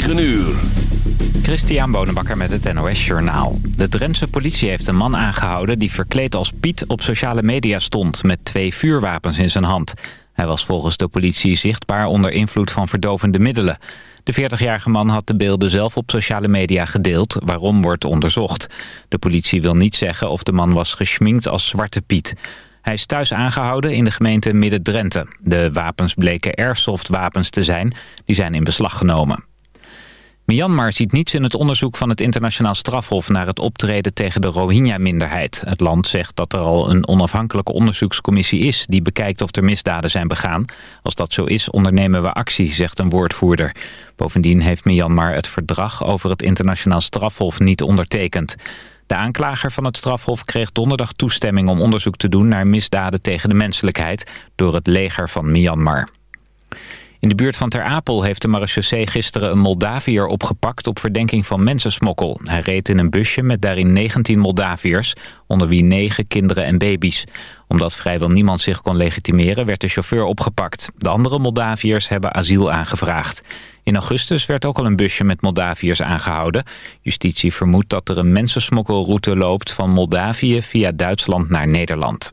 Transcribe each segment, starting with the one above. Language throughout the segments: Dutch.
9 uur. Christian Bonenbakker met het NOS Journaal. De Drentse politie heeft een man aangehouden die verkleed als Piet op sociale media stond... met twee vuurwapens in zijn hand. Hij was volgens de politie zichtbaar onder invloed van verdovende middelen. De 40-jarige man had de beelden zelf op sociale media gedeeld. Waarom wordt onderzocht. De politie wil niet zeggen of de man was geschminkt als Zwarte Piet. Hij is thuis aangehouden in de gemeente Midden-Drenthe. De wapens bleken airsoft-wapens te zijn. Die zijn in beslag genomen. Myanmar ziet niets in het onderzoek van het internationaal strafhof... naar het optreden tegen de Rohingya-minderheid. Het land zegt dat er al een onafhankelijke onderzoekscommissie is... die bekijkt of er misdaden zijn begaan. Als dat zo is, ondernemen we actie, zegt een woordvoerder. Bovendien heeft Myanmar het verdrag over het internationaal strafhof niet ondertekend. De aanklager van het strafhof kreeg donderdag toestemming om onderzoek te doen... naar misdaden tegen de menselijkheid door het leger van Myanmar. In de buurt van Ter Apel heeft de marechaussee gisteren een Moldaviër opgepakt op verdenking van mensensmokkel. Hij reed in een busje met daarin 19 Moldaviërs, onder wie 9 kinderen en baby's. Omdat vrijwel niemand zich kon legitimeren werd de chauffeur opgepakt. De andere Moldaviërs hebben asiel aangevraagd. In augustus werd ook al een busje met Moldaviërs aangehouden. Justitie vermoedt dat er een mensensmokkelroute loopt van Moldavië via Duitsland naar Nederland.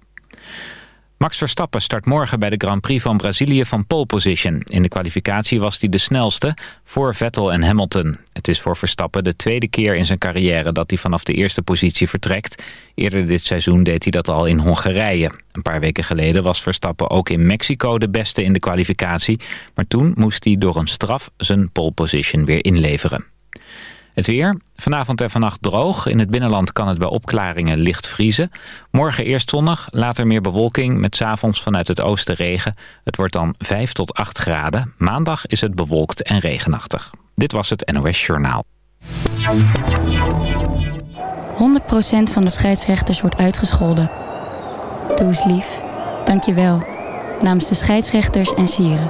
Max Verstappen start morgen bij de Grand Prix van Brazilië van pole position. In de kwalificatie was hij de snelste voor Vettel en Hamilton. Het is voor Verstappen de tweede keer in zijn carrière dat hij vanaf de eerste positie vertrekt. Eerder dit seizoen deed hij dat al in Hongarije. Een paar weken geleden was Verstappen ook in Mexico de beste in de kwalificatie. Maar toen moest hij door een straf zijn pole position weer inleveren. Het weer. Vanavond en vannacht droog. In het binnenland kan het bij opklaringen licht vriezen. Morgen eerst zonnig, later meer bewolking... met s'avonds vanuit het oosten regen. Het wordt dan 5 tot 8 graden. Maandag is het bewolkt en regenachtig. Dit was het NOS Journaal. 100% van de scheidsrechters wordt uitgescholden. Doe eens lief. Dank je wel. Namens de scheidsrechters en sieren.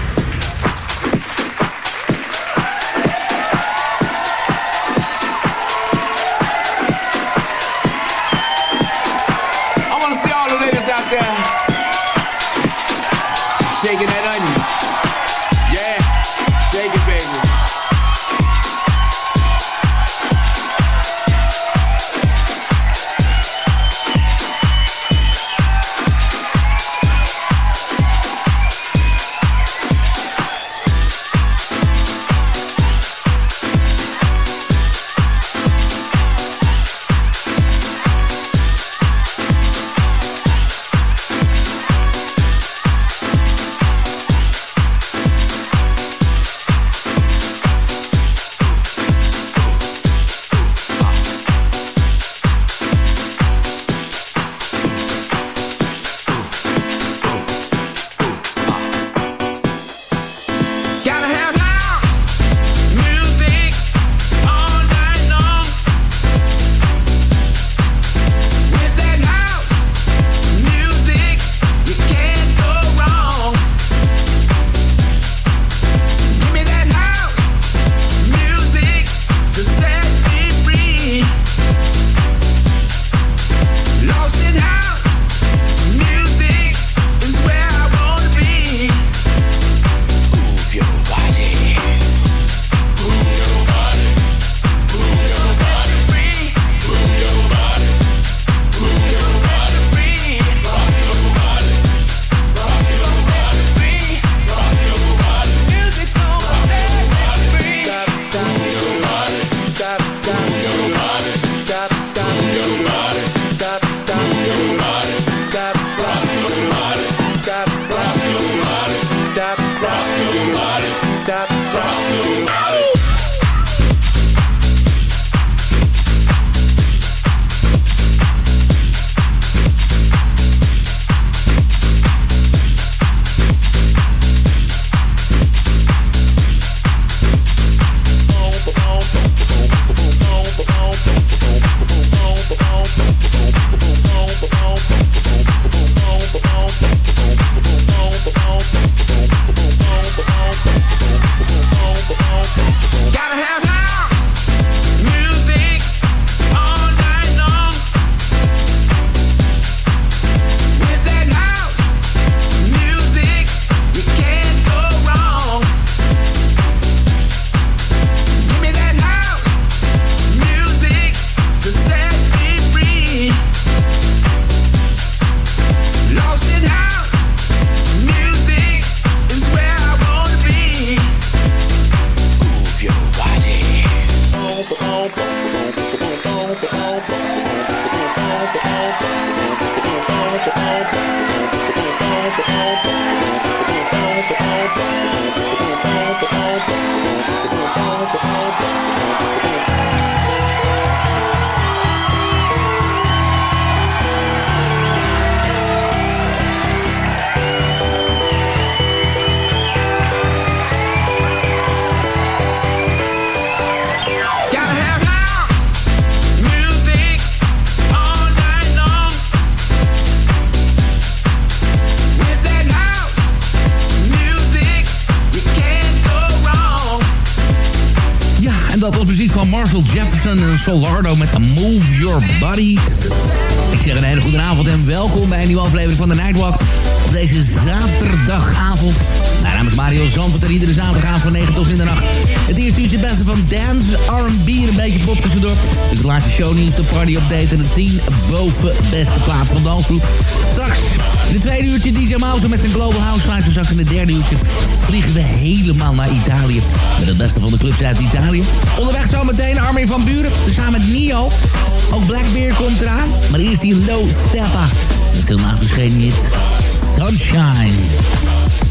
Solardo met Move Your Body. Ik zeg een hele goede avond en welkom bij een nieuwe aflevering van de Nightwalk. Deze zaterdagavond. Mijn naam is Mario Zandvoort en iedere zaterdagavond van 9 tot in de nacht. Het eerste uurtje beste van dance, R&B en een beetje pop tussendoor. Dus de laatste show niet de party update en de 10 boven beste plaat van dansgroep. Straks in het tweede uurtje DJ Mouse met zijn Global House Vibes. En straks in het derde uurtje vliegen we helemaal naar Italië. Met het beste van de clubs uit Italië. Onderweg zometeen Armin van Buren. Samen met Nio. Ook Blackbeard komt eraan. Maar eerst die Low Steppa. Met zijn laag verschenen hit Sunshine.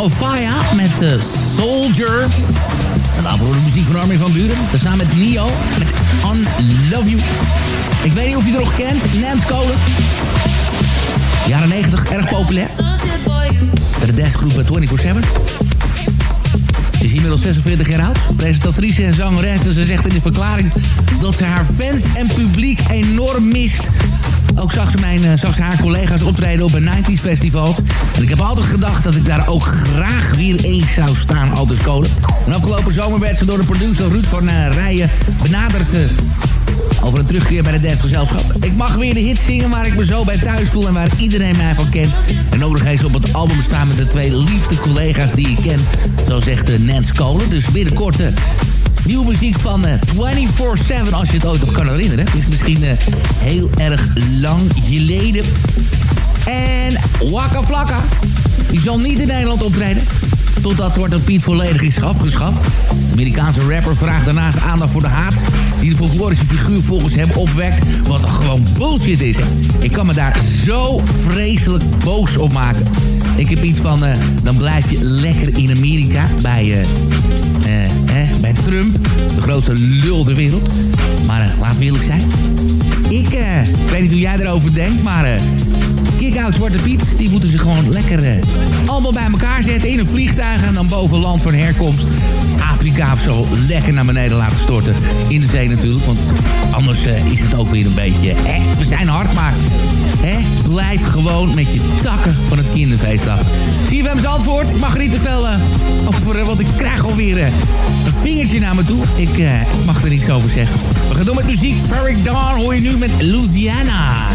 Ofaya met uh, Soldier. En daarvoor de muziek van Armin van Buren. Samen met Nio met On Love You. Ik weet niet of je er nog kent. Nance Kolen. Jaren 90, erg populair. Bij de dashgroep eh, 24-7 is inmiddels 46 jaar oud. Presentatrice en zangeres. En ze zegt in de verklaring dat ze haar fans en publiek enorm mist attention. festivals. En ik heb altijd gedacht dat ik daar ook graag weer eens zou staan, Alders Kolen. En afgelopen zomer werd ze door de producer Ruud van uh, Rijen benaderd... Uh, over een terugkeer bij de Dance Gezelschap. Ik mag weer de hits zingen waar ik me zo bij thuis voel en waar iedereen mij van kent. En nodig eens op het album staan met de twee liefste collega's die ik ken. Zo zegt Nance Kolen. Dus binnenkort nieuwe muziek van 24-7, als je het ooit nog kan herinneren. Het is misschien heel erg lang geleden. En Waka Flakka. Die zal niet in Nederland optreden. Totdat Zwarte Piet volledig is afgeschaft. De Amerikaanse rapper vraagt daarnaast aandacht voor de haat... die de folklorische figuur volgens hem opwekt. Wat gewoon bullshit is. Hè? Ik kan me daar zo vreselijk boos op maken. Ik heb iets van... Uh, dan blijf je lekker in Amerika bij... Uh, uh, bij Trump, de grootste lul ter wereld. Maar laten we eerlijk zijn. Ik weet niet hoe jij erover denkt, maar Kick-Out Zwarte Piet, die moeten ze gewoon lekker allemaal bij elkaar zetten in een vliegtuig en dan boven land van herkomst. Afrika of zo lekker naar beneden laten storten. In de zee natuurlijk, want anders uh, is het ook weer een beetje... Hè, we zijn hard, maar hè, blijf gewoon met je takken van het kinderfeest af. CFM antwoord. ik mag er niet te veel over, want ik krijg alweer uh, een vingertje naar me toe. Ik, mag er niks over zeggen. We gaan door met muziek. Ferric Dawn hoor je nu met Louisiana.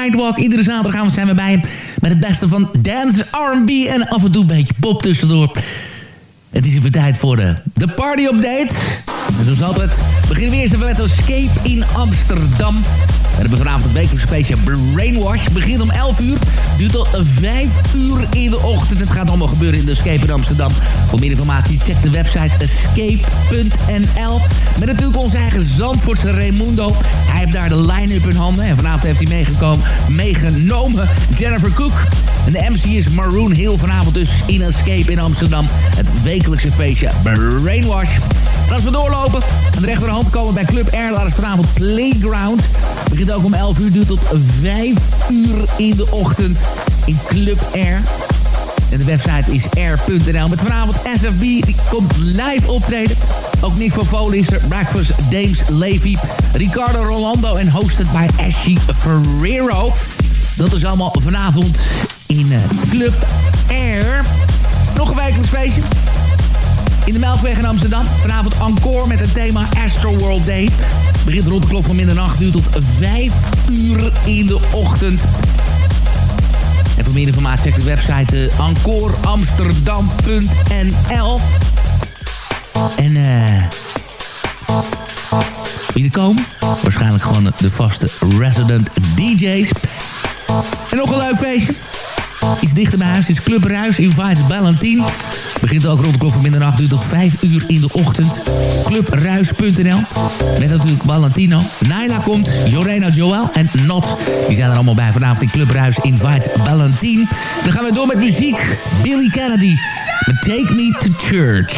Nightwalk. Iedere zaterdagavond zijn we bij met het beste van dance, R&B en af en toe een beetje pop tussendoor. Het is even tijd voor de, de party update. En zoals altijd beginnen we eerst even met Escape in Amsterdam. We hebben vanavond een wekelijkse feestje Brainwash. Begint om 11 uur, duurt tot 5 uur in de ochtend. Het gaat allemaal gebeuren in de Escape in Amsterdam. Voor meer informatie check de website escape.nl. Met natuurlijk onze eigen Zandvoortse Raimundo. Hij heeft daar de line-up in handen. En vanavond heeft hij meegekomen, meegenomen Jennifer Cook. En de MC is Maroon Hill vanavond dus in Escape in Amsterdam. Het wekelijkse feestje Brainwash. En als we doorlopen, aan de rechterhand komen bij Club Air. Daar is vanavond Playground. Begint ook om 11 uur, duurt tot 5 uur in de ochtend in Club Air. En de website is air.nl. Met vanavond SFB, die komt live optreden. Ook Nick van Volen is er. Breakfast, James Levy, Ricardo Rolando en hosted bij Ashley Ferrero. Dat is allemaal vanavond in uh, Club Air. Nog een wekelijks feestje. In de Melkweg in Amsterdam. Vanavond encore met het thema Astro World Day. Begint rond de klok van middernacht. Duurt tot 5 uur in de ochtend. En voor meer informatie check de website uh, encoreamsterdam.nl En eh... wie er komen? Waarschijnlijk gewoon de vaste resident DJ's. En nog een leuk feestje. Iets dichter bij huis is Club Ruis Invites Ballantine. Begint ook rond de klok van middernacht, duurt tot 5 uur in de ochtend. Clubruis.nl. Met natuurlijk Valentino. Naila komt, Jorena Joel en Not. Die zijn er allemaal bij vanavond in Club Ruis Invites Valentine. Dan gaan we door met muziek. Billy Kennedy. Take Me to Church.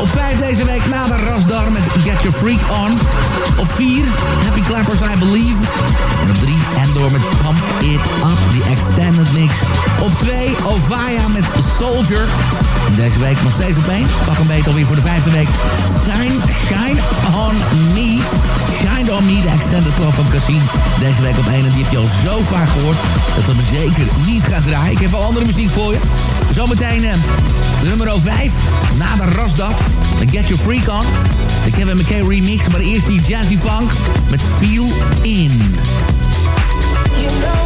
Op 5 deze week Nader Rasdar met Get Your Freak On. Op 4, Happy Clappers I Believe. En op 3, Endor met Pump It Up, the Extended Mix. Op 2, Ovaya met Soldier. Deze week nog steeds op 1. Pak een beetje alweer voor de vijfde week. Shine, Shine On Me. Shine On Me, de Extended Club van Cassim. Deze week op 1 en die heb je al zo vaak gehoord... dat we hem zeker niet gaat draaien. Ik heb wel andere muziek voor je. Zometeen de nummer 5. Na de Rasdag. Get Your Freak On. De Kevin McKay remix. Maar eerst die Jazzy Funk met Feel In. You know